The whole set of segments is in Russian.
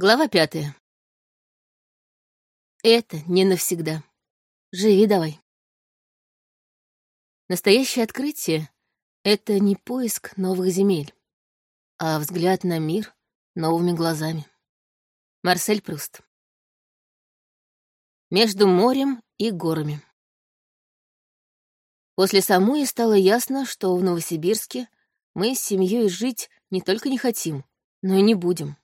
Глава пятая. Это не навсегда. Живи давай. Настоящее открытие — это не поиск новых земель, а взгляд на мир новыми глазами. Марсель Пруст. Между морем и горами. После Самуи стало ясно, что в Новосибирске мы с семьей жить не только не хотим, но и не будем.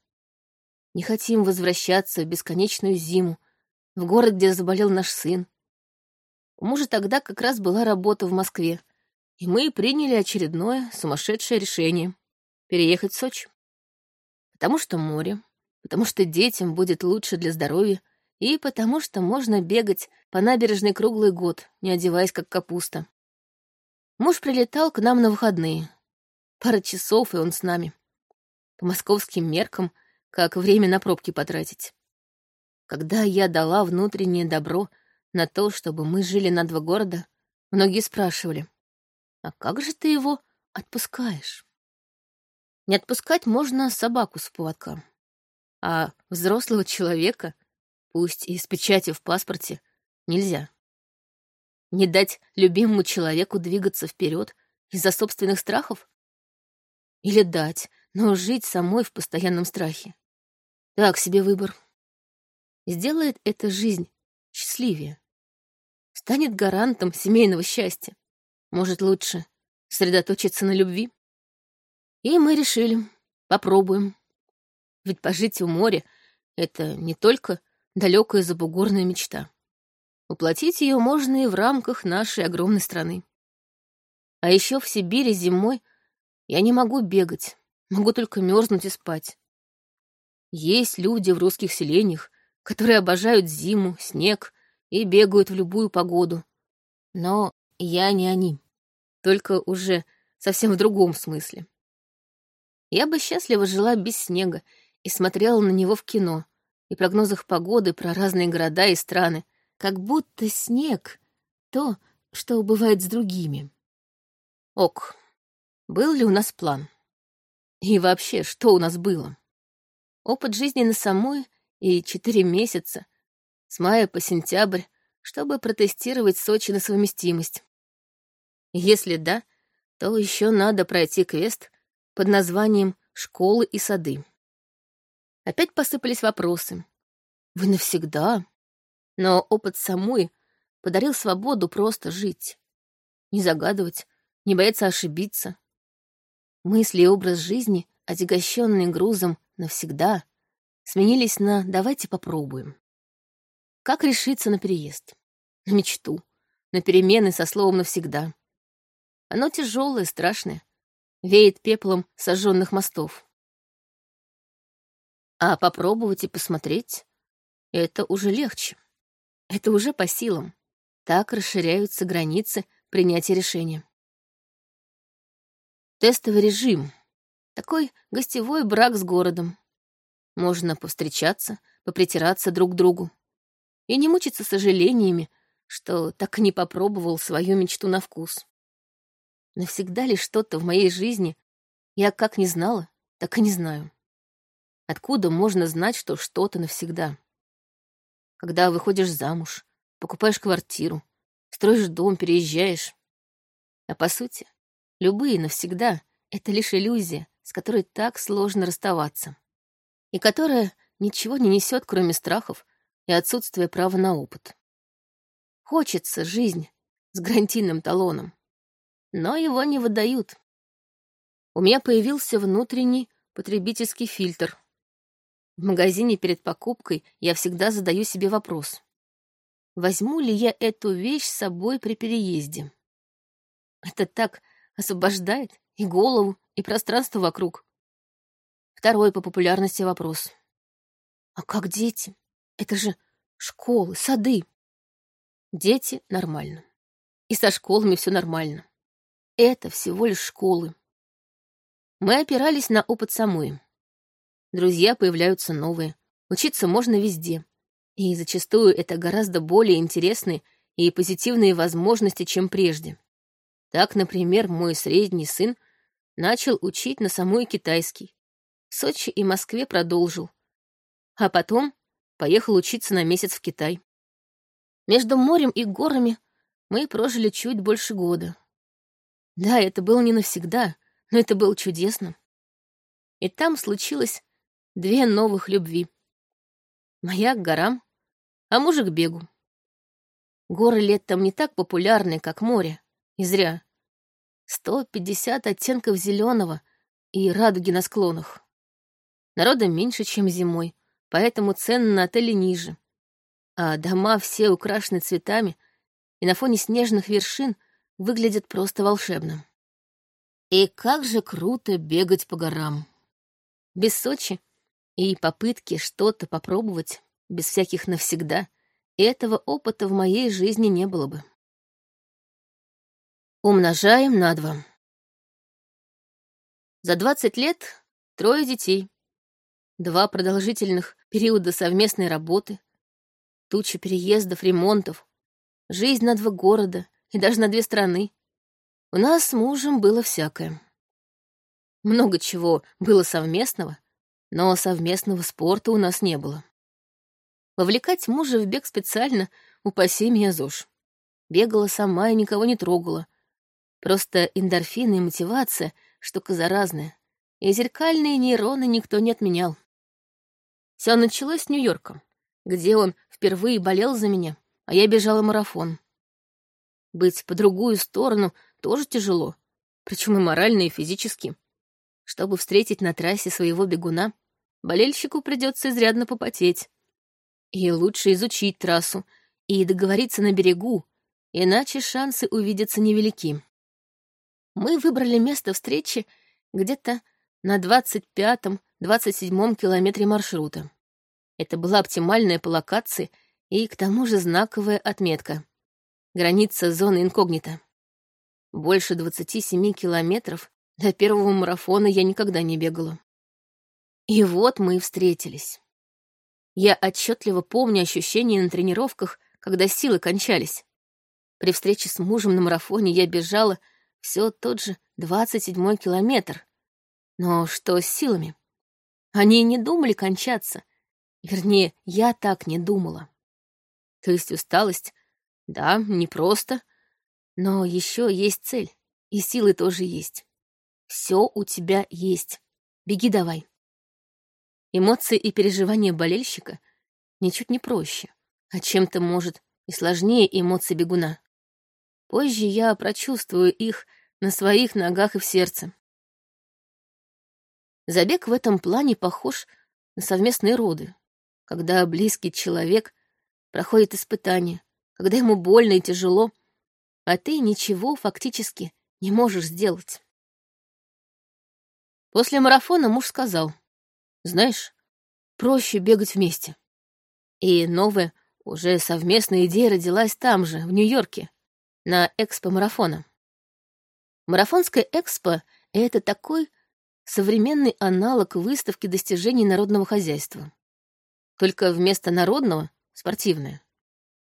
Не хотим возвращаться в бесконечную зиму, в город, где заболел наш сын. У мужа тогда как раз была работа в Москве, и мы приняли очередное сумасшедшее решение — переехать в Сочи. Потому что море, потому что детям будет лучше для здоровья, и потому что можно бегать по набережной круглый год, не одеваясь как капуста. Муж прилетал к нам на выходные. Пара часов, и он с нами. По московским меркам — как время на пробки потратить. Когда я дала внутреннее добро на то, чтобы мы жили на два города, многие спрашивали, а как же ты его отпускаешь? Не отпускать можно собаку с поводка, а взрослого человека, пусть и с печатью в паспорте, нельзя. Не дать любимому человеку двигаться вперед из-за собственных страхов? Или дать, но жить самой в постоянном страхе? Так себе выбор. Сделает эта жизнь счастливее. Станет гарантом семейного счастья. Может, лучше сосредоточиться на любви? И мы решили, попробуем. Ведь пожить у моря — это не только далекая забугорная мечта. Воплотить ее можно и в рамках нашей огромной страны. А еще в Сибири зимой я не могу бегать, могу только мерзнуть и спать. Есть люди в русских селениях, которые обожают зиму, снег и бегают в любую погоду. Но я не они, только уже совсем в другом смысле. Я бы счастливо жила без снега и смотрела на него в кино и прогнозах погоды про разные города и страны, как будто снег — то, что бывает с другими. Ок, был ли у нас план? И вообще, что у нас было? Опыт жизни на самой и четыре месяца, с мая по сентябрь, чтобы протестировать Сочи на совместимость. Если да, то еще надо пройти квест под названием «Школы и сады». Опять посыпались вопросы. Вы навсегда? Но опыт самой подарил свободу просто жить. Не загадывать, не бояться ошибиться. Мысли и образ жизни, отягощенные грузом навсегда сменились на «давайте попробуем». Как решиться на переезд? На мечту, на перемены со словом «навсегда». Оно тяжелое, страшное, веет пеплом сожженных мостов. А попробовать и посмотреть — это уже легче. Это уже по силам. Так расширяются границы принятия решения. Тестовый режим — такой гостевой брак с городом. Можно повстречаться, попритираться друг к другу. И не мучиться сожалениями, что так и не попробовал свою мечту на вкус. Навсегда ли что-то в моей жизни я как не знала, так и не знаю. Откуда можно знать, что что-то навсегда? Когда выходишь замуж, покупаешь квартиру, строишь дом, переезжаешь. А по сути, любые навсегда — это лишь иллюзия, с которой так сложно расставаться, и которая ничего не несет, кроме страхов и отсутствия права на опыт. Хочется жизнь с гарантийным талоном, но его не выдают. У меня появился внутренний потребительский фильтр. В магазине перед покупкой я всегда задаю себе вопрос. Возьму ли я эту вещь с собой при переезде? Это так освобождает и голову, и пространство вокруг. Второй по популярности вопрос. А как дети? Это же школы, сады. Дети — нормально. И со школами все нормально. Это всего лишь школы. Мы опирались на опыт самой. Друзья появляются новые. Учиться можно везде. И зачастую это гораздо более интересные и позитивные возможности, чем прежде. Так, например, мой средний сын Начал учить на самой китайский. В Сочи и Москве продолжил. а потом поехал учиться на месяц в Китай. Между морем и горами мы прожили чуть больше года. Да, это было не навсегда, но это было чудесно. И там случилось две новых любви. Моя к горам, а мужик к бегу. Горы летом не так популярны, как море, и зря. 150 оттенков зеленого и радуги на склонах. Народа меньше, чем зимой, поэтому цены на отели ниже. А дома все украшены цветами и на фоне снежных вершин выглядят просто волшебно. И как же круто бегать по горам. Без Сочи и попытки что-то попробовать, без всяких навсегда, этого опыта в моей жизни не было бы. Умножаем на два. За 20 лет трое детей, два продолжительных периода совместной работы, туча переездов, ремонтов, жизнь на два города и даже на две страны. У нас с мужем было всякое. Много чего было совместного, но совместного спорта у нас не было. Вовлекать мужа в бег специально, упаси меня ЗОЖ. Бегала сама и никого не трогала. Просто эндорфины и мотивация — штука заразная. И зеркальные нейроны никто не отменял. Все началось с Нью-Йорка, где он впервые болел за меня, а я бежала марафон. Быть по другую сторону тоже тяжело, причем и морально, и физически. Чтобы встретить на трассе своего бегуна, болельщику придется изрядно попотеть. И лучше изучить трассу и договориться на берегу, иначе шансы увидеться невелики. Мы выбрали место встречи где-то на 25-27 километре маршрута. Это была оптимальная по локации и, к тому же, знаковая отметка. Граница зоны инкогнито. Больше 27 километров до первого марафона я никогда не бегала. И вот мы и встретились. Я отчетливо помню ощущения на тренировках, когда силы кончались. При встрече с мужем на марафоне я бежала все тот же 27-й километр. Но что с силами? Они не думали кончаться. Вернее, я так не думала. То есть усталость, да, непросто, но еще есть цель, и силы тоже есть. Все у тебя есть. Беги давай. Эмоции и переживания болельщика ничуть не проще, а чем-то, может, и сложнее эмоций бегуна. Позже я прочувствую их на своих ногах и в сердце. Забег в этом плане похож на совместные роды, когда близкий человек проходит испытание, когда ему больно и тяжело, а ты ничего фактически не можешь сделать. После марафона муж сказал — знаешь, проще бегать вместе. И новая, уже совместная идея родилась там же, в Нью-Йорке, на экспо марафона. Марафонская экспо — это такой современный аналог выставки достижений народного хозяйства. Только вместо народного — спортивное.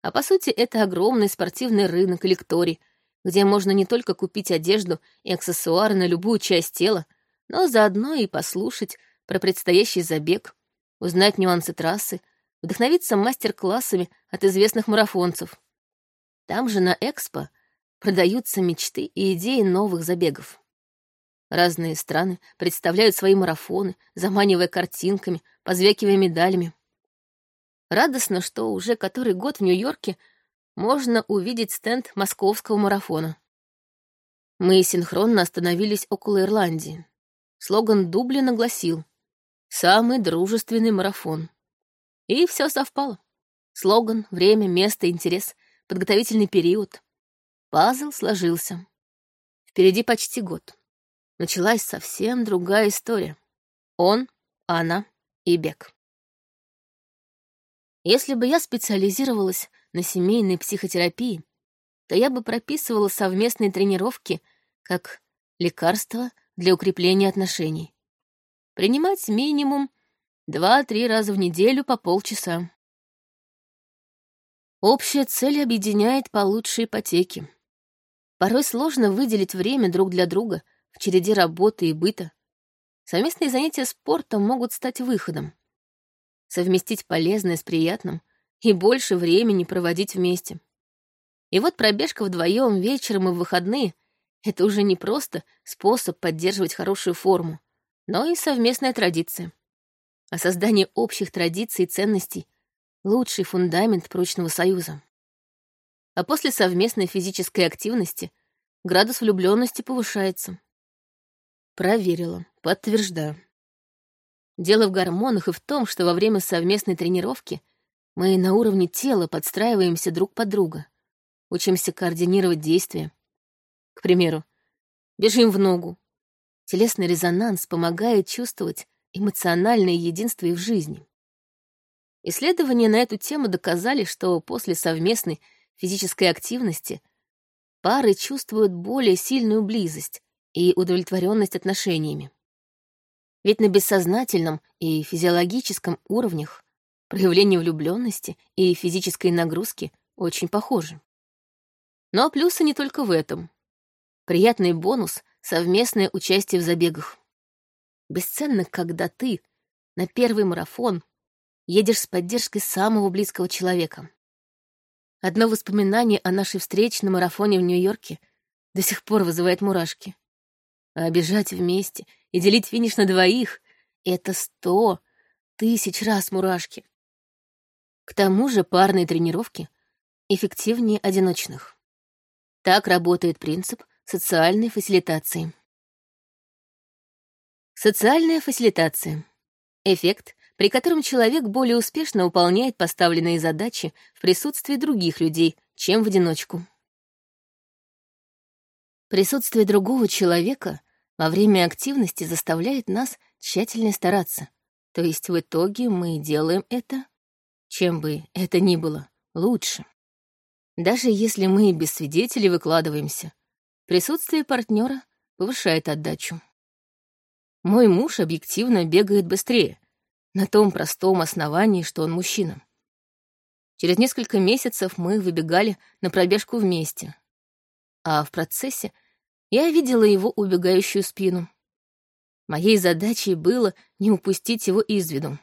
А по сути это огромный спортивный рынок лекторий, где можно не только купить одежду и аксессуары на любую часть тела, но заодно и послушать про предстоящий забег, узнать нюансы трассы, вдохновиться мастер-классами от известных марафонцев. Там же на Экспо продаются мечты и идеи новых забегов. Разные страны представляют свои марафоны, заманивая картинками, позвякивая медалями. Радостно, что уже который год в Нью-Йорке можно увидеть стенд московского марафона. Мы синхронно остановились около Ирландии. Слоган Дублина гласил Самый дружественный марафон. И все совпало. Слоган, время, место, интерес, подготовительный период. Пазл сложился. Впереди почти год. Началась совсем другая история. Он, она и бег. Если бы я специализировалась на семейной психотерапии, то я бы прописывала совместные тренировки как лекарство для укрепления отношений принимать минимум два-три раза в неделю по полчаса. Общая цель объединяет по лучшей ипотеке. Порой сложно выделить время друг для друга в череде работы и быта. Совместные занятия спортом могут стать выходом. совместить полезное с приятным и больше времени проводить вместе. И вот пробежка вдвоем вечером и в выходные — это уже не просто способ поддерживать хорошую форму, но и совместная традиция. А создание общих традиций и ценностей — лучший фундамент прочного союза. А после совместной физической активности градус влюбленности повышается. Проверила, подтверждаю. Дело в гормонах и в том, что во время совместной тренировки мы на уровне тела подстраиваемся друг под друга, учимся координировать действия. К примеру, бежим в ногу. Телесный резонанс помогает чувствовать эмоциональное единство и в жизни. Исследования на эту тему доказали, что после совместной физической активности пары чувствуют более сильную близость и удовлетворенность отношениями. Ведь на бессознательном и физиологическом уровнях проявление влюбленности и физической нагрузки очень похожи. Но плюсы не только в этом. Приятный бонус — совместное участие в забегах. Бесценно, когда ты на первый марафон едешь с поддержкой самого близкого человека. Одно воспоминание о нашей встрече на марафоне в Нью-Йорке до сих пор вызывает мурашки. А бежать вместе и делить финиш на двоих — это сто тысяч раз мурашки. К тому же парные тренировки эффективнее одиночных. Так работает принцип социальной фасилитации. Социальная фасилитация. Эффект, при котором человек более успешно выполняет поставленные задачи в присутствии других людей, чем в одиночку. Присутствие другого человека во время активности заставляет нас тщательно стараться, то есть в итоге мы делаем это, чем бы это ни было, лучше. Даже если мы без свидетелей выкладываемся, присутствие партнера повышает отдачу. Мой муж объективно бегает быстрее, на том простом основании, что он мужчина. Через несколько месяцев мы выбегали на пробежку вместе. А в процессе я видела его убегающую спину. Моей задачей было не упустить его из виду.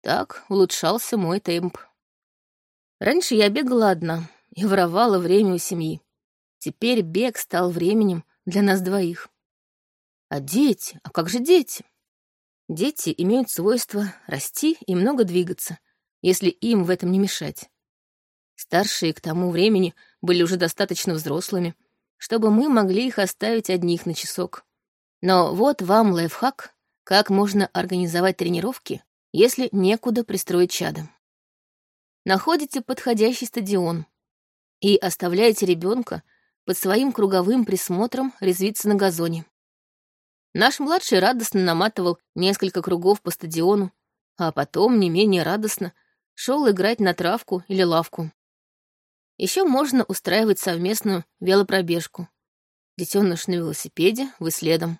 Так улучшался мой темп. Раньше я бегала одна и воровала время у семьи. Теперь бег стал временем для нас двоих. А дети? А как же дети? Дети имеют свойство расти и много двигаться, если им в этом не мешать. Старшие к тому времени были уже достаточно взрослыми, чтобы мы могли их оставить одних на часок. Но вот вам лайфхак, как можно организовать тренировки, если некуда пристроить чадо. Находите подходящий стадион и оставляете ребенка под своим круговым присмотром резвиться на газоне. Наш младший радостно наматывал несколько кругов по стадиону, а потом, не менее радостно, шел играть на травку или лавку. Еще можно устраивать совместную велопробежку. Детеныш на велосипеде, вы следом.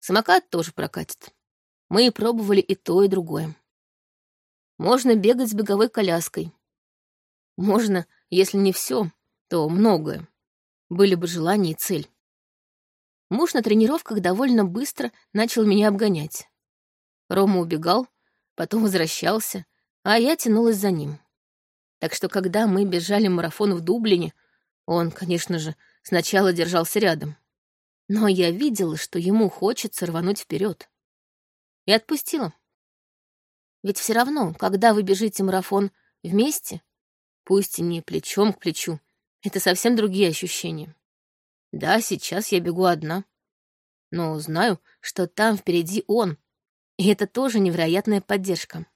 Самокат тоже прокатит. Мы пробовали и то, и другое. Можно бегать с беговой коляской. Можно, если не все, то многое. Были бы желание и цель. Муж на тренировках довольно быстро начал меня обгонять. Рома убегал, потом возвращался, а я тянулась за ним. Так что, когда мы бежали марафон в Дублине, он, конечно же, сначала держался рядом. Но я видела, что ему хочется рвануть вперед. И отпустила. Ведь все равно, когда вы бежите марафон вместе, пусть и не плечом к плечу, это совсем другие ощущения. Да, сейчас я бегу одна. Но знаю, что там впереди он, и это тоже невероятная поддержка.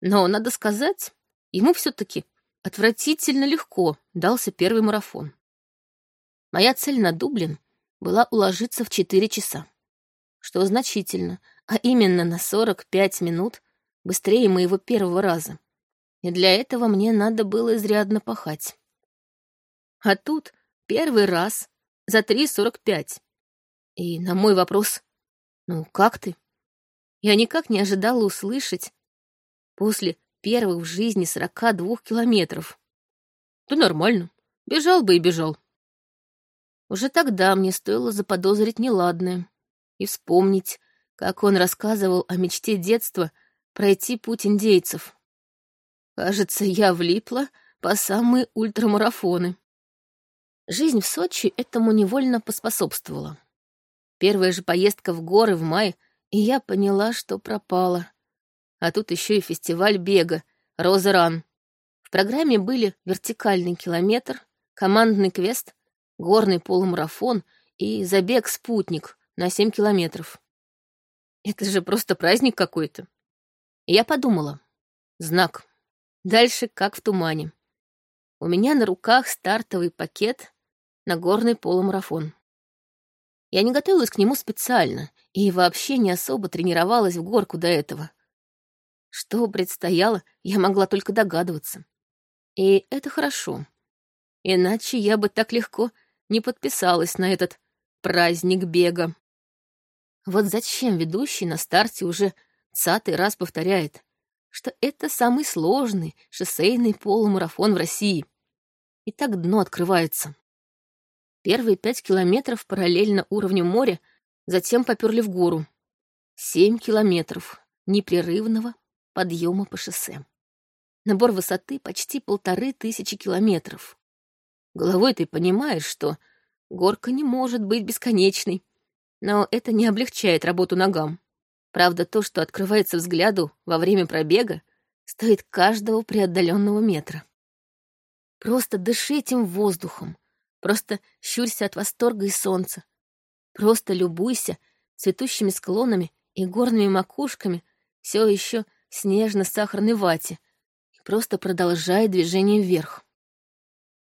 Но, надо сказать, ему все таки отвратительно легко дался первый марафон. Моя цель на Дублин была уложиться в 4 часа, что значительно, а именно на 45 минут быстрее моего первого раза. И для этого мне надо было изрядно пахать. А тут Первый раз за 3.45. И на мой вопрос «Ну, как ты?» я никак не ожидала услышать после первых в жизни 42 километров. Да нормально, бежал бы и бежал. Уже тогда мне стоило заподозрить неладное и вспомнить, как он рассказывал о мечте детства пройти путь индейцев. Кажется, я влипла по самые ультрамарафоны. Жизнь в Сочи этому невольно поспособствовала. Первая же поездка в горы в мае, и я поняла, что пропала. А тут еще и фестиваль бега «Роза Ран». В программе были вертикальный километр, командный квест, горный полумарафон и забег «Спутник» на 7 километров. Это же просто праздник какой-то. Я подумала. Знак. Дальше как в тумане. У меня на руках стартовый пакет на горный полумарафон. Я не готовилась к нему специально и вообще не особо тренировалась в горку до этого. Что предстояло, я могла только догадываться. И это хорошо. Иначе я бы так легко не подписалась на этот праздник бега. Вот зачем ведущий на старте уже цатый раз повторяет, что это самый сложный шоссейный полумарафон в России. И так дно открывается. Первые пять километров параллельно уровню моря, затем поперли в гору. Семь километров непрерывного подъема по шоссе. Набор высоты почти полторы тысячи километров. Головой ты понимаешь, что горка не может быть бесконечной, но это не облегчает работу ногам. Правда, то, что открывается взгляду во время пробега, стоит каждого преодоленного метра. Просто дыши этим воздухом, просто щурься от восторга и солнца, просто любуйся цветущими склонами и горными макушками все еще снежно-сахарной вате и просто продолжай движение вверх.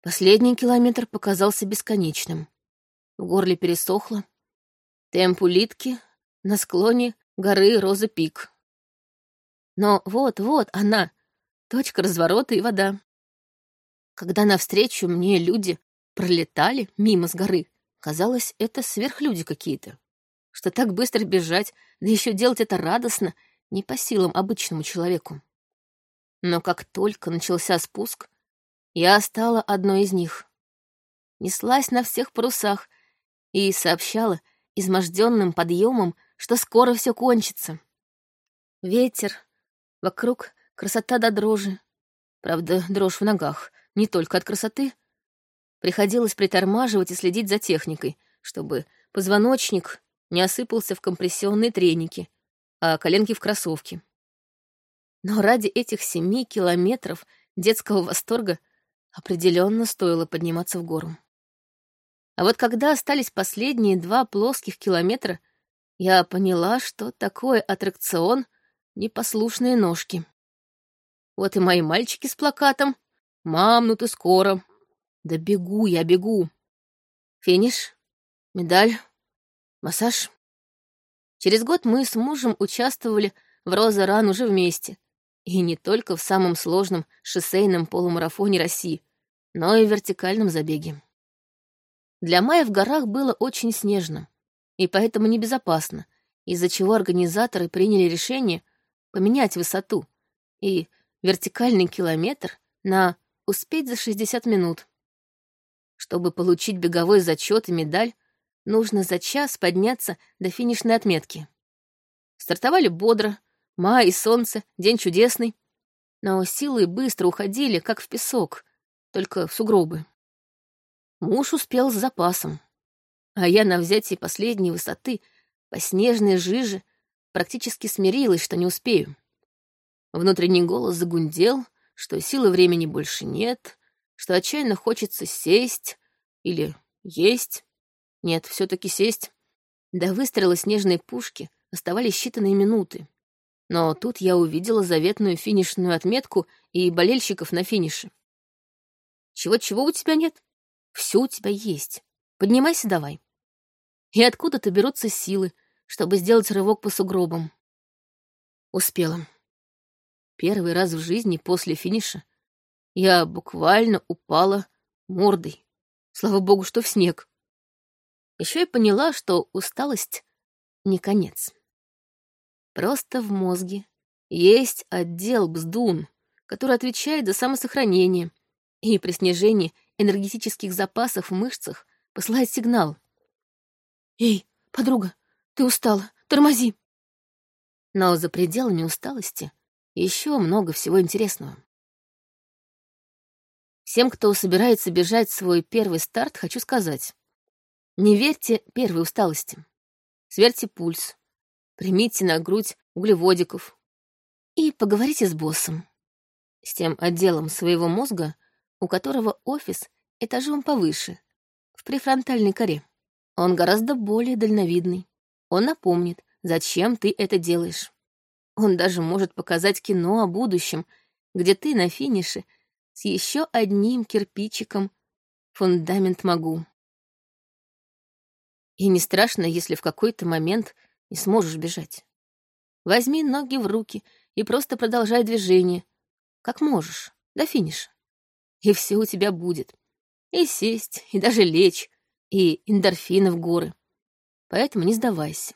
Последний километр показался бесконечным. В горле пересохло. Темп улитки на склоне горы Роза Пик. Но вот-вот она, точка разворота и вода. Когда навстречу мне люди пролетали мимо с горы, казалось, это сверхлюди какие-то. Что так быстро бежать, да еще делать это радостно, не по силам обычному человеку. Но как только начался спуск, я стала одной из них. Неслась на всех парусах и сообщала изможденным подъемом, что скоро все кончится. Ветер, вокруг красота до дрожи. Правда, дрожь в ногах, не только от красоты. Приходилось притормаживать и следить за техникой, чтобы позвоночник не осыпался в компрессионные треники, а коленки в кроссовки. Но ради этих семи километров детского восторга определенно стоило подниматься в гору. А вот когда остались последние два плоских километра, я поняла, что такое аттракцион — непослушные ножки. Вот и мои мальчики с плакатом «Мам, ну ты скоро!» Да бегу я, бегу. Финиш, медаль, массаж. Через год мы с мужем участвовали в Роза Ран уже вместе. И не только в самом сложном шоссейном полумарафоне России, но и в вертикальном забеге. Для мая в горах было очень снежно и поэтому небезопасно, из-за чего организаторы приняли решение поменять высоту и вертикальный километр на успеть за 60 минут. Чтобы получить беговой зачет и медаль, нужно за час подняться до финишной отметки. Стартовали бодро, май и солнце, день чудесный, но силы быстро уходили, как в песок, только в сугробы. Муж успел с запасом а я на взятии последней высоты по снежной жиже практически смирилась, что не успею. Внутренний голос загундел, что силы времени больше нет, что отчаянно хочется сесть или есть. Нет, все таки сесть. До выстрела снежной пушки оставались считанные минуты. Но тут я увидела заветную финишную отметку и болельщиков на финише. Чего-чего у тебя нет? Все у тебя есть. Поднимайся давай. И откуда-то берутся силы, чтобы сделать рывок по сугробам. Успела. Первый раз в жизни после финиша я буквально упала мордой. Слава богу, что в снег. Еще и поняла, что усталость — не конец. Просто в мозге есть отдел бздун, который отвечает за самосохранение и при снижении энергетических запасов в мышцах посылает сигнал. «Эй, подруга, ты устала, тормози!» Но за пределами усталости еще много всего интересного. Всем, кто собирается бежать свой первый старт, хочу сказать. Не верьте первой усталости. Сверьте пульс. Примите на грудь углеводиков. И поговорите с боссом. С тем отделом своего мозга, у которого офис этажом повыше, в префронтальной коре. Он гораздо более дальновидный. Он напомнит, зачем ты это делаешь. Он даже может показать кино о будущем, где ты на финише с еще одним кирпичиком фундамент могу. И не страшно, если в какой-то момент не сможешь бежать. Возьми ноги в руки и просто продолжай движение, как можешь, до финиша. И все у тебя будет. И сесть, и даже лечь, и эндорфины в горы. Поэтому не сдавайся.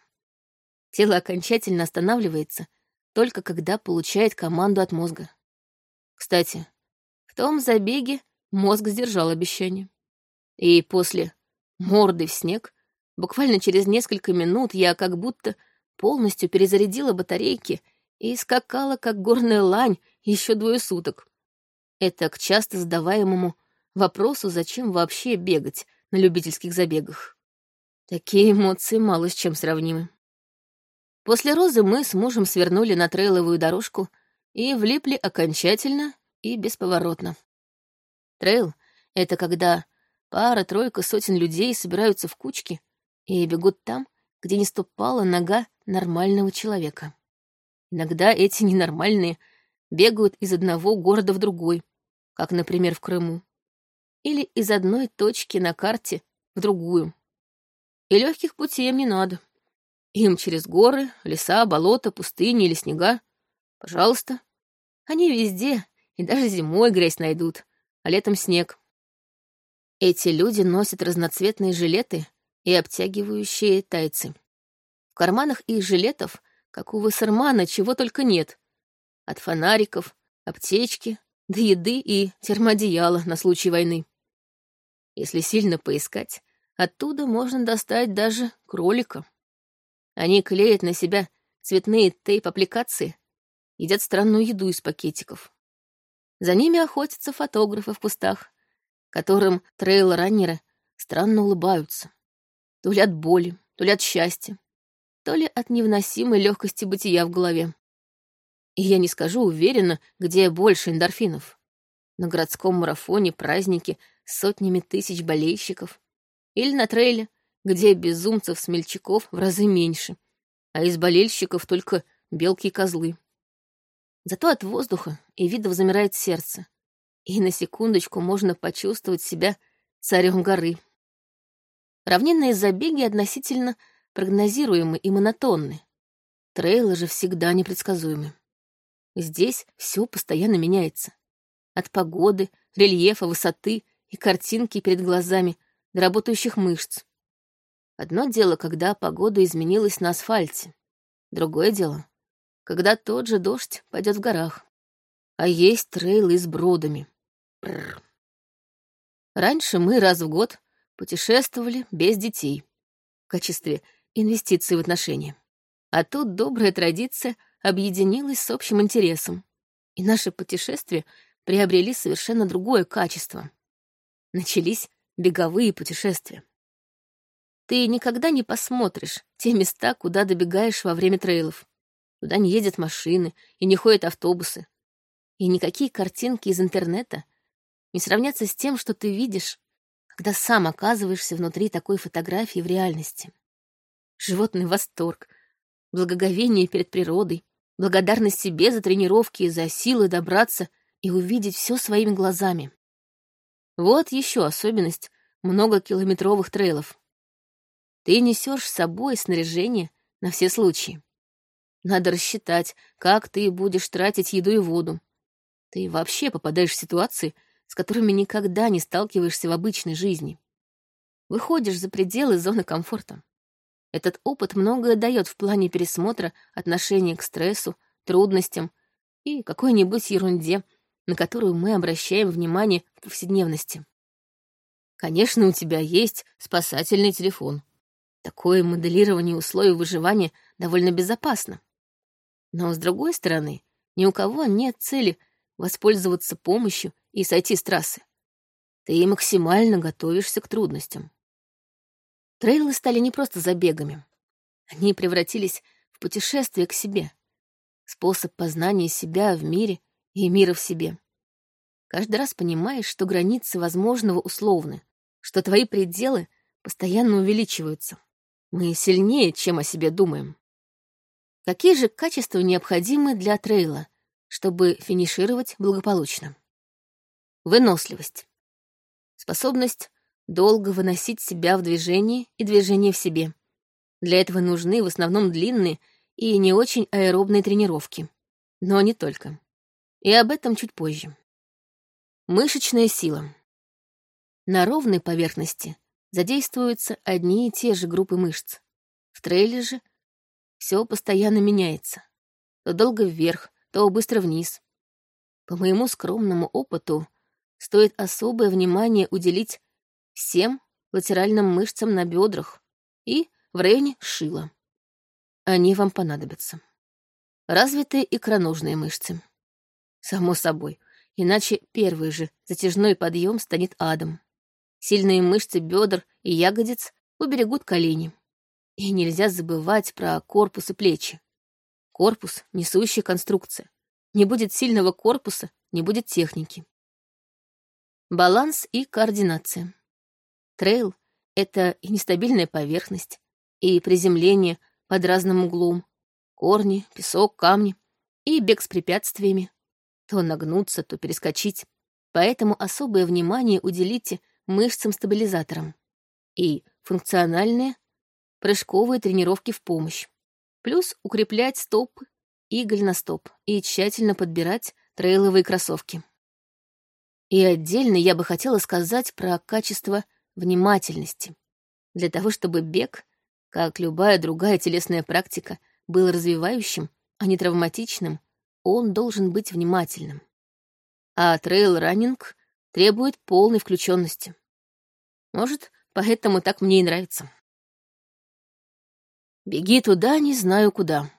Тело окончательно останавливается только когда получает команду от мозга. Кстати, том забеге мозг сдержал обещание. И после морды в снег буквально через несколько минут я как будто полностью перезарядила батарейки и скакала, как горная лань, еще двое суток. Это к часто задаваемому вопросу, зачем вообще бегать на любительских забегах. Такие эмоции мало с чем сравнимы. После розы мы с мужем свернули на трейловую дорожку и влипли окончательно и бесповоротно. Трейл — это когда пара-тройка сотен людей собираются в кучки и бегут там, где не ступала нога нормального человека. Иногда эти ненормальные бегают из одного города в другой, как, например, в Крыму, или из одной точки на карте в другую. И легких путей им не надо. Им через горы, леса, болота, пустыни или снега. Пожалуйста. Они везде, и даже зимой грязь найдут, а летом снег. Эти люди носят разноцветные жилеты и обтягивающие тайцы. В карманах их жилетов, как у вассермана, чего только нет. От фонариков, аптечки, до еды и термоодеяла на случай войны. Если сильно поискать, оттуда можно достать даже кролика. Они клеят на себя цветные тейп-аппликации, едят странную еду из пакетиков. За ними охотятся фотографы в кустах, которым трейл-раннеры странно улыбаются. То ли от боли, то ли от счастья, то ли от невыносимой легкости бытия в голове. И я не скажу уверенно, где больше эндорфинов. На городском марафоне праздники с сотнями тысяч болельщиков. Или на трейле, где безумцев-смельчаков в разы меньше, а из болельщиков только белки и козлы. Зато от воздуха и видов замирает сердце, и на секундочку можно почувствовать себя царем горы. Равнинные забеги относительно прогнозируемы и монотонны. Трейлы же всегда непредсказуемы. Здесь все постоянно меняется. От погоды, рельефа, высоты и картинки перед глазами до работающих мышц. Одно дело, когда погода изменилась на асфальте. Другое дело, когда тот же дождь пойдет в горах. А есть трейлы с бродами. Бррр. Раньше мы раз в год путешествовали без детей в качестве инвестиций в отношения. А тут добрая традиция объединилась с общим интересом, и наши путешествия приобрели совершенно другое качество. Начались беговые путешествия. Ты никогда не посмотришь те места, куда добегаешь во время трейлов. Туда не ездят машины и не ходят автобусы. И никакие картинки из интернета не сравнятся с тем, что ты видишь, когда сам оказываешься внутри такой фотографии в реальности. Животный восторг, благоговение перед природой, благодарность себе за тренировки и за силы добраться и увидеть все своими глазами. Вот еще особенность многокилометровых трейлов. Ты несешь с собой снаряжение на все случаи. Надо рассчитать, как ты будешь тратить еду и воду. Ты вообще попадаешь в ситуации, с которыми никогда не сталкиваешься в обычной жизни. Выходишь за пределы зоны комфорта. Этот опыт многое дает в плане пересмотра отношения к стрессу, трудностям и какой-нибудь ерунде, на которую мы обращаем внимание в повседневности. Конечно, у тебя есть спасательный телефон. Такое моделирование условий выживания довольно безопасно. Но, с другой стороны, ни у кого нет цели воспользоваться помощью и сойти с трассы. Ты максимально готовишься к трудностям. Трейлы стали не просто забегами. Они превратились в путешествие к себе, способ познания себя в мире и мира в себе. Каждый раз понимаешь, что границы возможного условны, что твои пределы постоянно увеличиваются. Мы сильнее, чем о себе думаем. Какие же качества необходимы для трейла, чтобы финишировать благополучно? Выносливость. Способность долго выносить себя в движении и движение в себе. Для этого нужны в основном длинные и не очень аэробные тренировки. Но не только. И об этом чуть позже. Мышечная сила. На ровной поверхности задействуются одни и те же группы мышц. В трейле же все постоянно меняется. То долго вверх, то быстро вниз. По моему скромному опыту, стоит особое внимание уделить всем латеральным мышцам на бедрах и в районе шила. Они вам понадобятся. Развитые икроножные мышцы. Само собой, иначе первый же затяжной подъем станет адом. Сильные мышцы бедер и ягодиц уберегут колени. И нельзя забывать про корпус и плечи. Корпус — несущая конструкция. Не будет сильного корпуса, не будет техники. Баланс и координация. Трейл — это и нестабильная поверхность, и приземление под разным углом, корни, песок, камни и бег с препятствиями. То нагнуться, то перескочить. Поэтому особое внимание уделите мышцам-стабилизаторам. И функциональные прыжковые тренировки в помощь. Плюс укреплять стопы и голеностоп и тщательно подбирать трейловые кроссовки. И отдельно я бы хотела сказать про качество внимательности. Для того, чтобы бег, как любая другая телесная практика, был развивающим, а не травматичным, он должен быть внимательным. А трейл-раннинг требует полной включенности. Может, поэтому так мне и нравится. Беги туда, не знаю куда.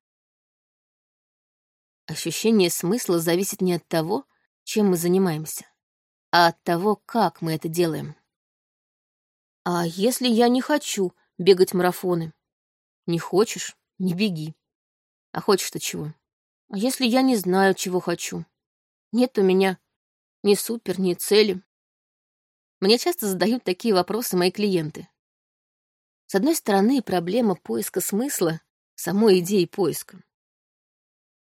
Ощущение смысла зависит не от того, чем мы занимаемся, а от того, как мы это делаем. А если я не хочу бегать марафоны? Не хочешь — не беги. А хочешь-то чего? А если я не знаю, чего хочу? Нет у меня ни супер, ни цели. Мне часто задают такие вопросы мои клиенты. С одной стороны, проблема поиска смысла самой идее поиска.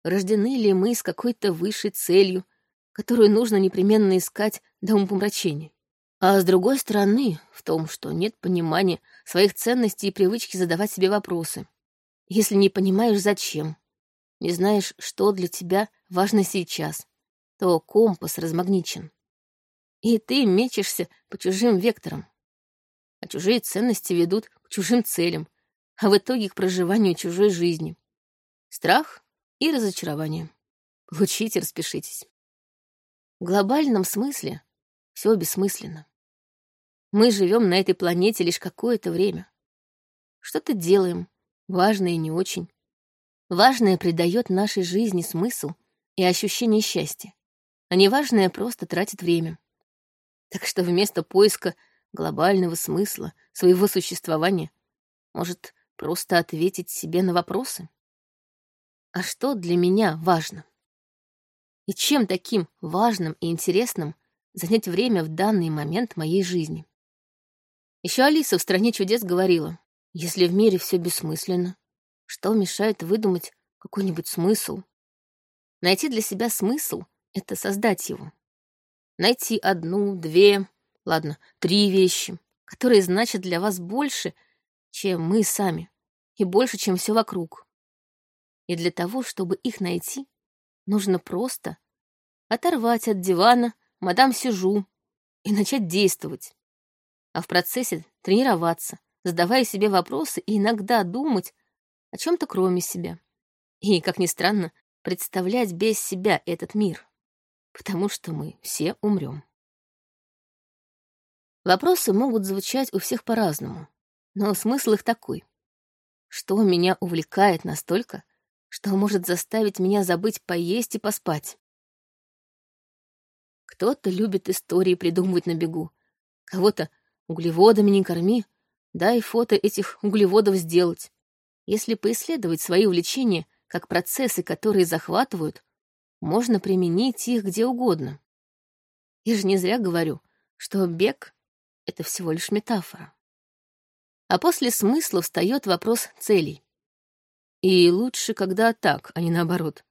Рождены ли мы с какой-то высшей целью, которую нужно непременно искать до умопомрачения? А с другой стороны, в том, что нет понимания своих ценностей и привычки задавать себе вопросы. Если не понимаешь, зачем, не знаешь, что для тебя важно сейчас, то компас размагничен. И ты мечешься по чужим векторам. А чужие ценности ведут к чужим целям, а в итоге к проживанию чужой жизни. Страх и разочарование. Получите, распишитесь. В глобальном смысле все бессмысленно. Мы живем на этой планете лишь какое-то время. Что-то делаем, важное и не очень. Важное придает нашей жизни смысл и ощущение счастья, а неважное просто тратит время. Так что вместо поиска глобального смысла своего существования может просто ответить себе на вопросы. А что для меня важно? И чем таким важным и интересным занять время в данный момент моей жизни? Еще Алиса в «Стране чудес» говорила, если в мире все бессмысленно, что мешает выдумать какой-нибудь смысл? Найти для себя смысл — это создать его. Найти одну, две, ладно, три вещи, которые значат для вас больше, чем мы сами, и больше, чем все вокруг. И для того, чтобы их найти, нужно просто оторвать от дивана мадам сижу и начать действовать а в процессе тренироваться, задавая себе вопросы и иногда думать о чем-то кроме себя. И, как ни странно, представлять без себя этот мир, потому что мы все умрем. Вопросы могут звучать у всех по-разному, но смысл их такой. Что меня увлекает настолько, что может заставить меня забыть поесть и поспать. Кто-то любит истории придумывать на бегу, кого-то углеводами не корми, дай фото этих углеводов сделать. Если поисследовать свои увлечения как процессы, которые захватывают, можно применить их где угодно. Я же не зря говорю, что бег — это всего лишь метафора. А после смысла встает вопрос целей. И лучше, когда так, а не наоборот.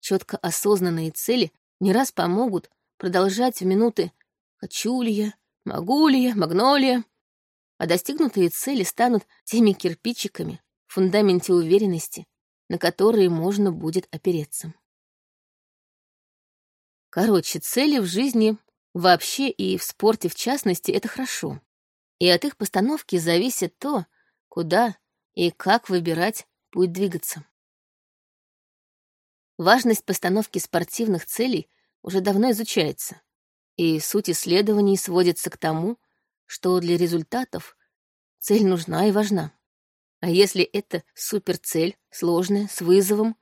Четко осознанные цели не раз помогут продолжать в минуты «хочу ли я», «могу ли я», «магнолия», а достигнутые цели станут теми кирпичиками в фундаменте уверенности, на которые можно будет опереться. Короче, цели в жизни вообще и в спорте в частности — это хорошо. И от их постановки зависит то, куда и как выбирать путь двигаться. Важность постановки спортивных целей уже давно изучается, и суть исследований сводится к тому, что для результатов цель нужна и важна. А если это суперцель, сложная, с вызовом,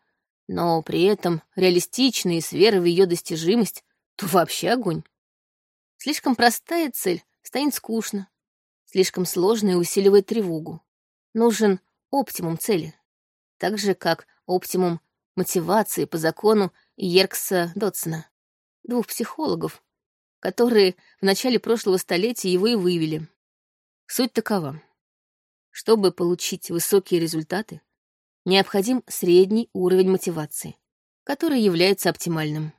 но при этом реалистичная и с верой в ее достижимость, то вообще огонь. Слишком простая цель станет скучно, слишком сложная усиливает тревогу. Нужен оптимум цели, так же, как оптимум мотивации по закону Йеркса Дотсона, двух психологов, которые в начале прошлого столетия его и вывели. Суть такова. Чтобы получить высокие результаты, необходим средний уровень мотивации, который является оптимальным.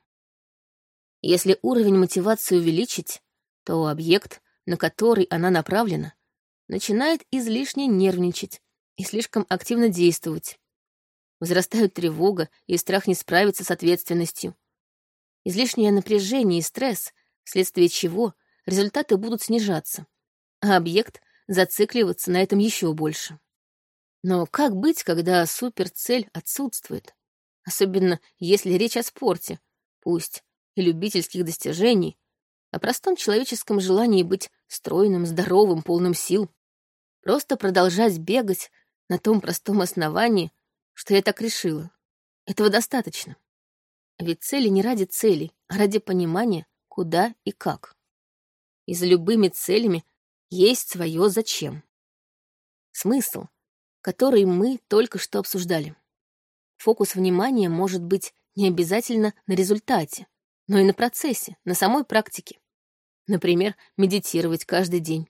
Если уровень мотивации увеличить, то объект, на который она направлена, начинает излишне нервничать и слишком активно действовать. Возрастают тревога и страх не справиться с ответственностью. Излишнее напряжение и стресс вследствие чего результаты будут снижаться, а объект зацикливаться на этом еще больше. Но как быть, когда суперцель отсутствует? Особенно если речь о спорте, пусть и любительских достижений, о простом человеческом желании быть стройным, здоровым, полным сил. Просто продолжать бегать на том простом основании, что я так решила. Этого достаточно. Ведь цели не ради целей, а ради понимания, куда и как. И за любыми целями есть свое зачем. Смысл, который мы только что обсуждали. Фокус внимания может быть не обязательно на результате, но и на процессе, на самой практике. Например, медитировать каждый день.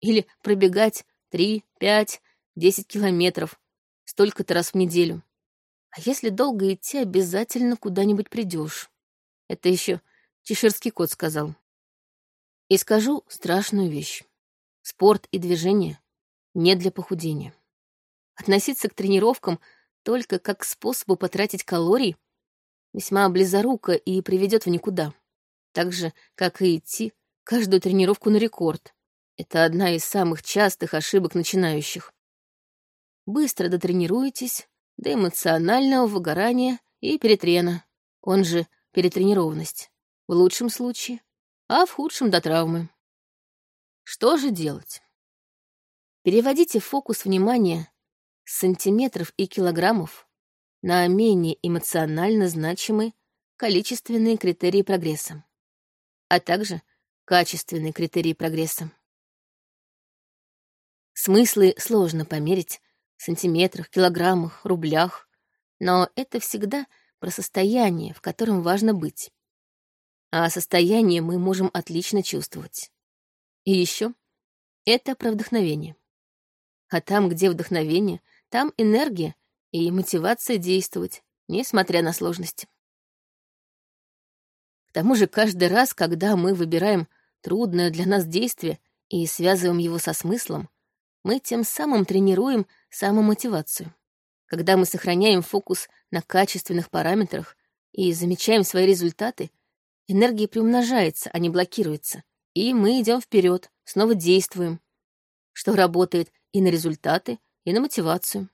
Или пробегать 3, 5, 10 километров столько-то раз в неделю. А если долго идти, обязательно куда-нибудь придешь. Это еще Чеширский кот сказал. И скажу страшную вещь. Спорт и движение не для похудения. Относиться к тренировкам только как к способу потратить калорий весьма близоруко и приведет в никуда. Так же, как и идти каждую тренировку на рекорд. Это одна из самых частых ошибок начинающих. Быстро дотренируетесь до эмоционального выгорания и перетрена, он же перетренированность в лучшем случае, а в худшем до травмы. Что же делать? Переводите фокус внимания с сантиметров и килограммов на менее эмоционально значимые количественные критерии прогресса, а также качественные критерии прогресса. Смыслы сложно померить в сантиметрах, килограммах, рублях, но это всегда про состояние, в котором важно быть а состояние мы можем отлично чувствовать. И еще это про вдохновение. А там, где вдохновение, там энергия и мотивация действовать, несмотря на сложности. К тому же каждый раз, когда мы выбираем трудное для нас действие и связываем его со смыслом, мы тем самым тренируем самомотивацию. Когда мы сохраняем фокус на качественных параметрах и замечаем свои результаты, энергия приумножается, а не блокируется. И мы идем вперед, снова действуем, что работает и на результаты, и на мотивацию.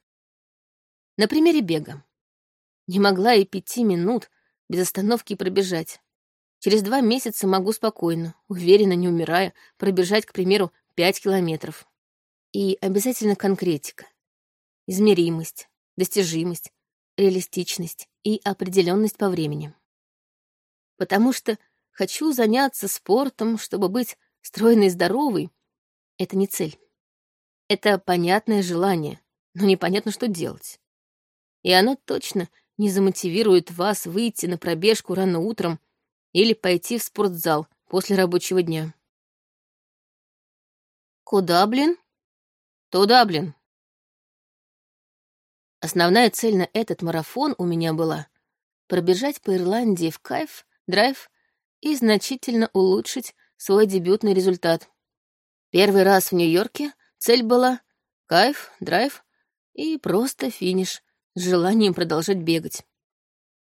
На примере бега. Не могла и пяти минут без остановки пробежать. Через два месяца могу спокойно, уверенно, не умирая, пробежать, к примеру, пять километров. И обязательно конкретика. Измеримость, достижимость, реалистичность и определенность по времени. Потому что хочу заняться спортом, чтобы быть стройной и здоровой, это не цель. Это понятное желание, но непонятно, что делать. И оно точно не замотивирует вас выйти на пробежку рано утром или пойти в спортзал после рабочего дня. Куда, блин? Туда, блин. Основная цель на этот марафон у меня была пробежать по Ирландии в кайф, драйв и значительно улучшить свой дебютный результат. Первый раз в Нью-Йорке цель была кайф, драйв и просто финиш с желанием продолжать бегать.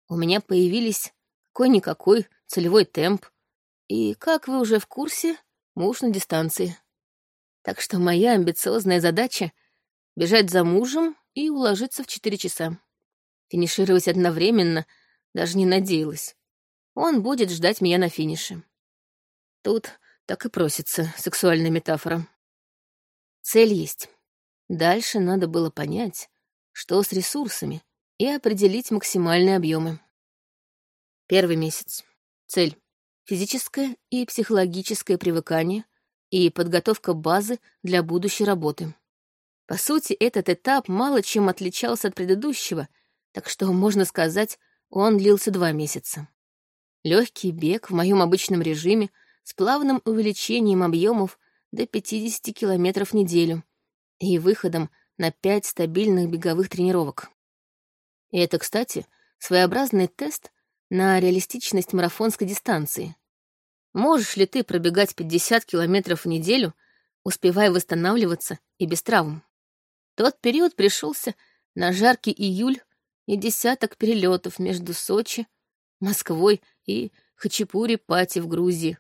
У меня появились какой-никакой целевой темп, и, как вы уже в курсе, муж на дистанции. Так что моя амбициозная задача — бежать за мужем и уложиться в четыре часа. Финишировать одновременно даже не надеялась. Он будет ждать меня на финише. Тут так и просится сексуальная метафора. Цель есть. Дальше надо было понять, что с ресурсами, и определить максимальные объемы. Первый месяц. Цель. Физическое и психологическое привыкание и подготовка базы для будущей работы. По сути, этот этап мало чем отличался от предыдущего, так что, можно сказать, он длился два месяца. Легкий бег в моем обычном режиме с плавным увеличением объемов до 50 километров в неделю и выходом на 5 стабильных беговых тренировок. И это, кстати, своеобразный тест на реалистичность марафонской дистанции. Можешь ли ты пробегать 50 километров в неделю, успевая восстанавливаться и без травм? Тот период пришелся на жаркий июль и десяток перелетов между Сочи, Москвой и Хачапури-Пати в Грузии,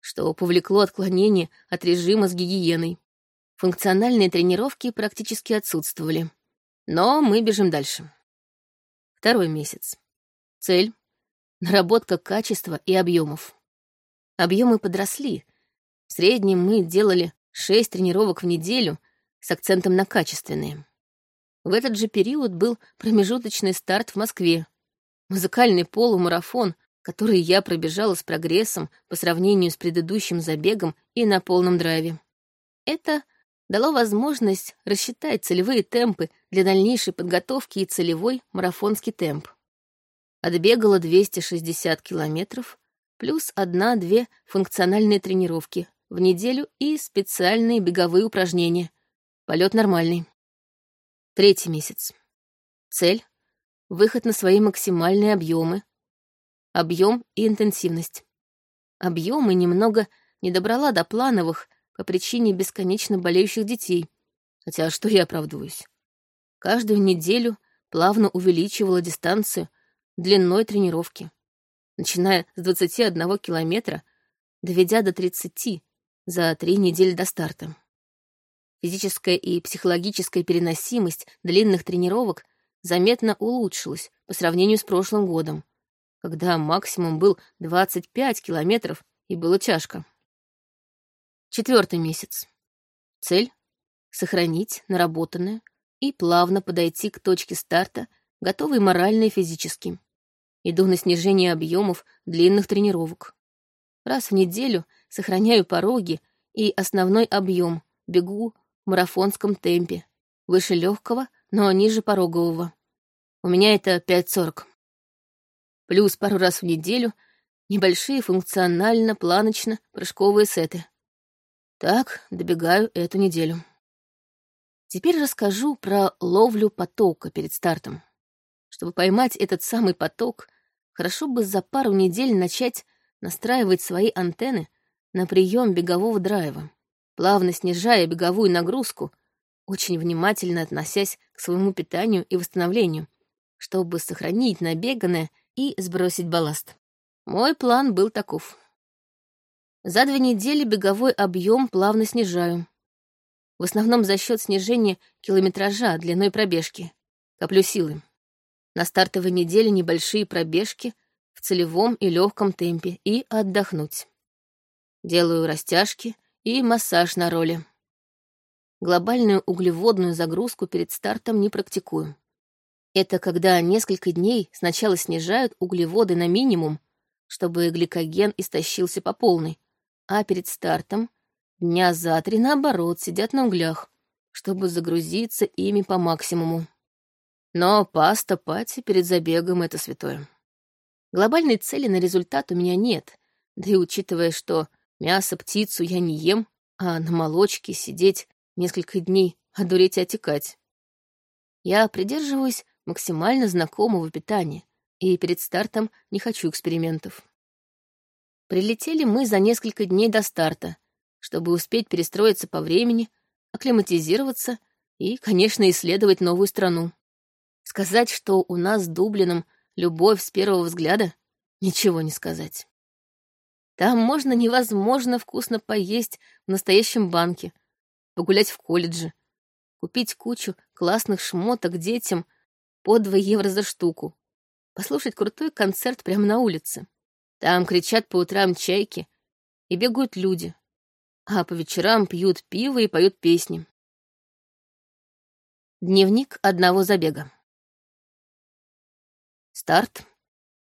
что повлекло отклонение от режима с гигиеной. Функциональные тренировки практически отсутствовали. Но мы бежим дальше. Второй месяц. Цель — наработка качества и объемов. Объемы подросли. В среднем мы делали 6 тренировок в неделю с акцентом на качественные. В этот же период был промежуточный старт в Москве. Музыкальный полумарафон, который я пробежала с прогрессом по сравнению с предыдущим забегом и на полном драйве. Это дало возможность рассчитать целевые темпы для дальнейшей подготовки и целевой марафонский темп. Отбегала 260 километров, плюс одна-две функциональные тренировки в неделю и специальные беговые упражнения. Полет нормальный. Третий месяц. Цель — выход на свои максимальные объемы, объем и интенсивность. Объемы немного не добрала до плановых по причине бесконечно болеющих детей, хотя что я оправдываюсь. Каждую неделю плавно увеличивала дистанцию длиной тренировки начиная с 21 километра, доведя до 30 за три недели до старта. Физическая и психологическая переносимость длинных тренировок заметно улучшилась по сравнению с прошлым годом, когда максимум был 25 километров и было тяжко. Четвертый месяц. Цель — сохранить наработанное и плавно подойти к точке старта, готовой морально и физически. Иду на снижение объемов длинных тренировок. Раз в неделю сохраняю пороги и основной объем, бегу в марафонском темпе, выше легкого, но ниже порогового. У меня это 5.40. Плюс пару раз в неделю небольшие функционально-планочно прыжковые сеты. Так, добегаю эту неделю. Теперь расскажу про ловлю потока перед стартом. Чтобы поймать этот самый поток, хорошо бы за пару недель начать настраивать свои антенны на прием бегового драйва, плавно снижая беговую нагрузку, очень внимательно относясь к своему питанию и восстановлению, чтобы сохранить набеганное и сбросить балласт. Мой план был таков. За две недели беговой объем плавно снижаю. В основном за счет снижения километража длиной пробежки. Коплю силы. На стартовой неделе небольшие пробежки в целевом и легком темпе и отдохнуть. Делаю растяжки и массаж на роли. Глобальную углеводную загрузку перед стартом не практикую. Это когда несколько дней сначала снижают углеводы на минимум, чтобы гликоген истощился по полной, а перед стартом дня за три, наоборот, сидят на углях, чтобы загрузиться ими по максимуму. Но паста пати перед забегом — это святое. Глобальной цели на результат у меня нет, да и учитывая, что мясо, птицу я не ем, а на молочке сидеть несколько дней, одуреть и отекать. Я придерживаюсь максимально знакомого питания, и перед стартом не хочу экспериментов. Прилетели мы за несколько дней до старта, чтобы успеть перестроиться по времени, акклиматизироваться и, конечно, исследовать новую страну. Сказать, что у нас с Дублином любовь с первого взгляда, ничего не сказать. Там можно невозможно вкусно поесть в настоящем банке, погулять в колледже, купить кучу классных шмоток детям по 2 евро за штуку, послушать крутой концерт прямо на улице. Там кричат по утрам чайки и бегают люди, а по вечерам пьют пиво и поют песни. Дневник одного забега. Старт.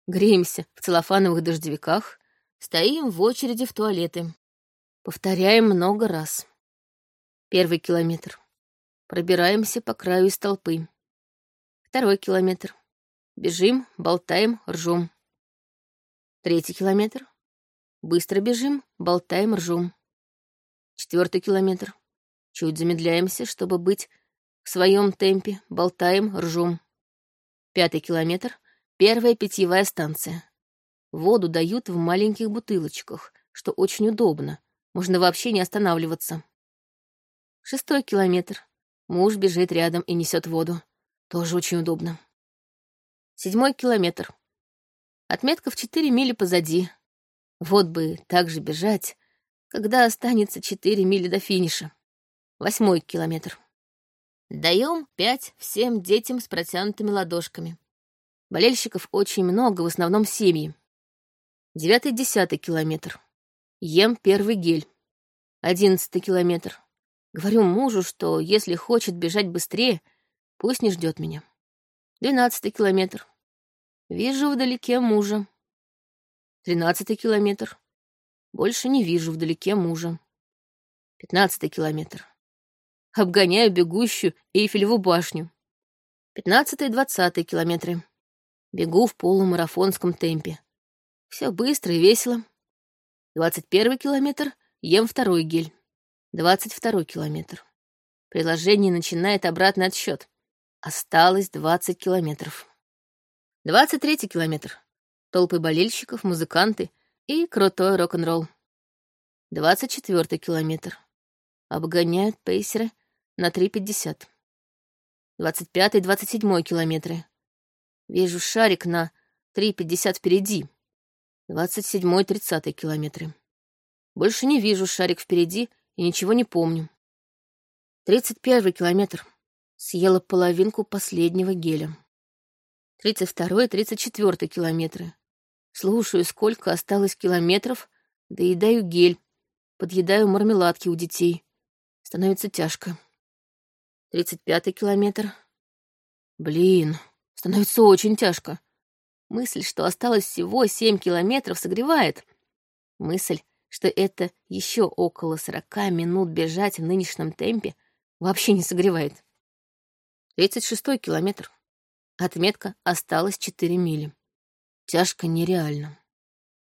Греемся в целлофановых дождевиках, стоим в очереди в туалеты. Повторяем много раз. Первый километр. Пробираемся по краю из толпы. Второй километр. Бежим, болтаем, ржем. Третий километр. Быстро бежим, болтаем, ржем. Четвертый километр. Чуть замедляемся, чтобы быть в своем темпе, болтаем, ржем. Пятый километр. Первая питьевая станция. Воду дают в маленьких бутылочках, что очень удобно. Можно вообще не останавливаться. Шестой километр. Муж бежит рядом и несет воду. Тоже очень удобно. Седьмой километр. Отметка в четыре мили позади. Вот бы так же бежать, когда останется четыре мили до финиша. Восьмой километр. Даем пять всем детям с протянутыми ладошками. Болельщиков очень много, в основном семьи. Девятый-десятый километр. Ем первый гель. Одиннадцатый километр. Говорю мужу, что если хочет бежать быстрее, пусть не ждет меня. Двенадцатый километр. Вижу вдалеке мужа. Тринадцатый километр. Больше не вижу вдалеке мужа. Пятнадцатый километр. Обгоняю бегущую Эйфелеву башню. Пятнадцатый, двадцатый километры. Бегу в полумарафонском темпе. Все быстро и весело. Двадцать первый километр — ем второй гель. Двадцать второй километр. Приложение начинает обратный отсчет. Осталось двадцать километров. Двадцать третий километр. Толпы болельщиков, музыканты и крутой рок-н-ролл. Двадцать четвертый километр. Обгоняют пейсеры на три пятьдесят. Двадцать пятый, двадцать седьмой километры. Вижу шарик на 3,50 впереди. 27-30 километры. Больше не вижу шарик впереди и ничего не помню. 31 километр. Съела половинку последнего геля. 32-34 километры. Слушаю, сколько осталось километров, доедаю гель, подъедаю мармеладки у детей. Становится тяжко. 35 километр. Блин, Становится очень тяжко. Мысль, что осталось всего семь километров, согревает. Мысль, что это еще около сорока минут бежать в нынешнем темпе, вообще не согревает. Тридцать шестой километр. Отметка осталось четыре мили. Тяжко нереально.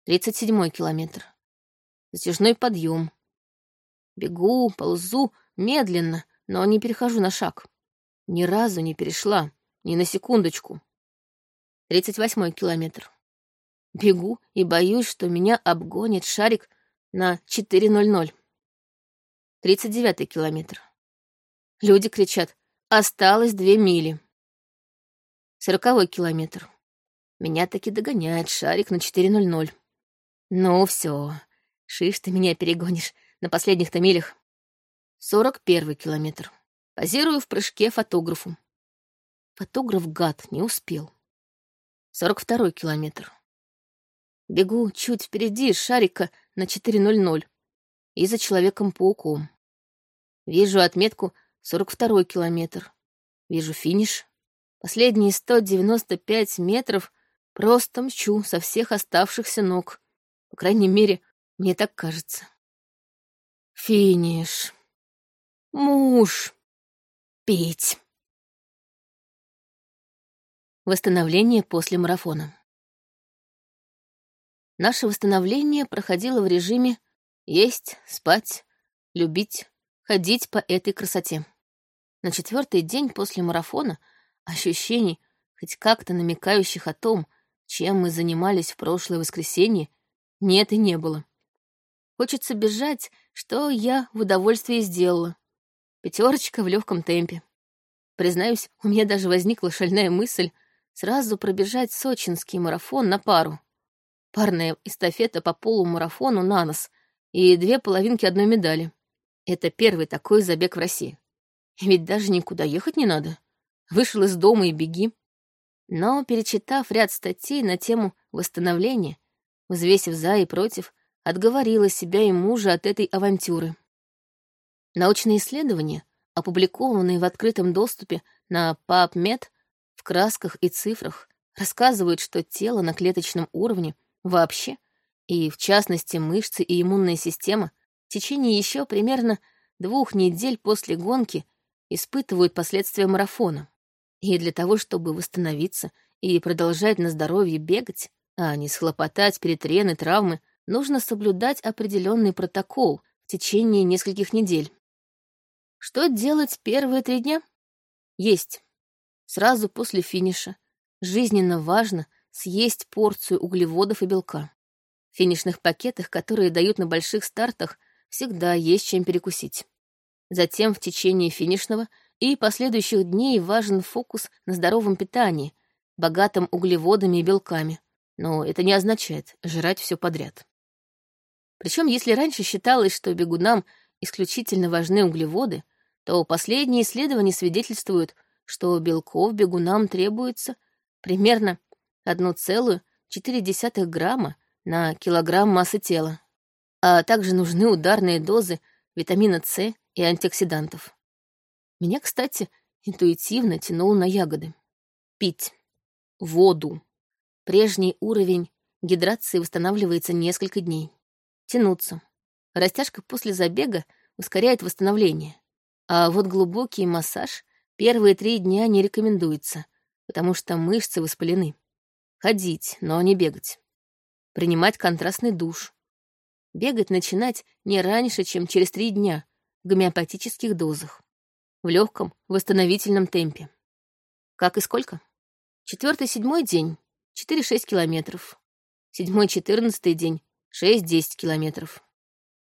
Тридцать седьмой километр. Затяжной подъем. Бегу, ползу, медленно, но не перехожу на шаг. Ни разу не перешла. Ни на секундочку. Тридцать восьмой километр. Бегу и боюсь, что меня обгонит шарик на 4.00. Тридцать девятый километр. Люди кричат «Осталось две мили». Сороковой километр. Меня таки догоняет шарик на 4.00. Ну все, шиш ты меня перегонишь на последних-то милях. Сорок первый километр. Позирую в прыжке фотографу. Фотограф-гад не успел. Сорок второй километр. Бегу чуть впереди шарика на 4.00 и за Человеком-пауком. Вижу отметку 42 километр. Вижу финиш. Последние 195 метров просто мчу со всех оставшихся ног. По крайней мере, мне так кажется. Финиш. Муж. Петь. Восстановление после марафона. Наше восстановление проходило в режиме есть, спать, любить, ходить по этой красоте. На четвертый день после марафона ощущений, хоть как-то намекающих о том, чем мы занимались в прошлое воскресенье, нет и не было. Хочется бежать, что я в удовольствии сделала. Пятерочка в легком темпе. Признаюсь, у меня даже возникла шальная мысль сразу пробежать сочинский марафон на пару парная эстафета по полумарафону на нос и две половинки одной медали. Это первый такой забег в России. Ведь даже никуда ехать не надо. Вышел из дома и беги. Но, перечитав ряд статей на тему восстановления, взвесив за и против, отговорила себя и мужа от этой авантюры. Научные исследования, опубликованные в открытом доступе на PubMed в красках и цифрах, рассказывают, что тело на клеточном уровне — вообще, и в частности мышцы и иммунная система, в течение еще примерно двух недель после гонки испытывают последствия марафона. И для того, чтобы восстановиться и продолжать на здоровье бегать, а не схлопотать перетрены, травмы, нужно соблюдать определенный протокол в течение нескольких недель. Что делать первые три дня? Есть. Сразу после финиша. Жизненно важно — съесть порцию углеводов и белка. В финишных пакетах, которые дают на больших стартах, всегда есть чем перекусить. Затем в течение финишного и последующих дней важен фокус на здоровом питании, богатом углеводами и белками. Но это не означает жрать все подряд. Причем, если раньше считалось, что бегунам исключительно важны углеводы, то последние исследования свидетельствуют, что белков бегунам требуется примерно 1,4 грамма на килограмм массы тела, а также нужны ударные дозы витамина С и антиоксидантов. Меня, кстати, интуитивно тянуло на ягоды. Пить. Воду. Прежний уровень гидрации восстанавливается несколько дней. Тянуться. Растяжка после забега ускоряет восстановление. А вот глубокий массаж первые три дня не рекомендуется, потому что мышцы воспалены. Ходить, но не бегать. Принимать контрастный душ. Бегать начинать не раньше, чем через три дня, в гомеопатических дозах. В легком восстановительном темпе. Как и сколько? Четвертый-седьмой день — 4-6 километров. Седьмой-четырнадцатый день — 6-10 километров.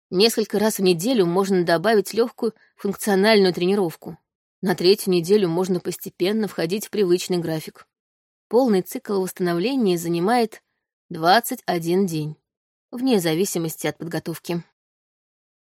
Несколько раз в неделю можно добавить легкую функциональную тренировку. На третью неделю можно постепенно входить в привычный график. Полный цикл восстановления занимает 21 день, вне зависимости от подготовки.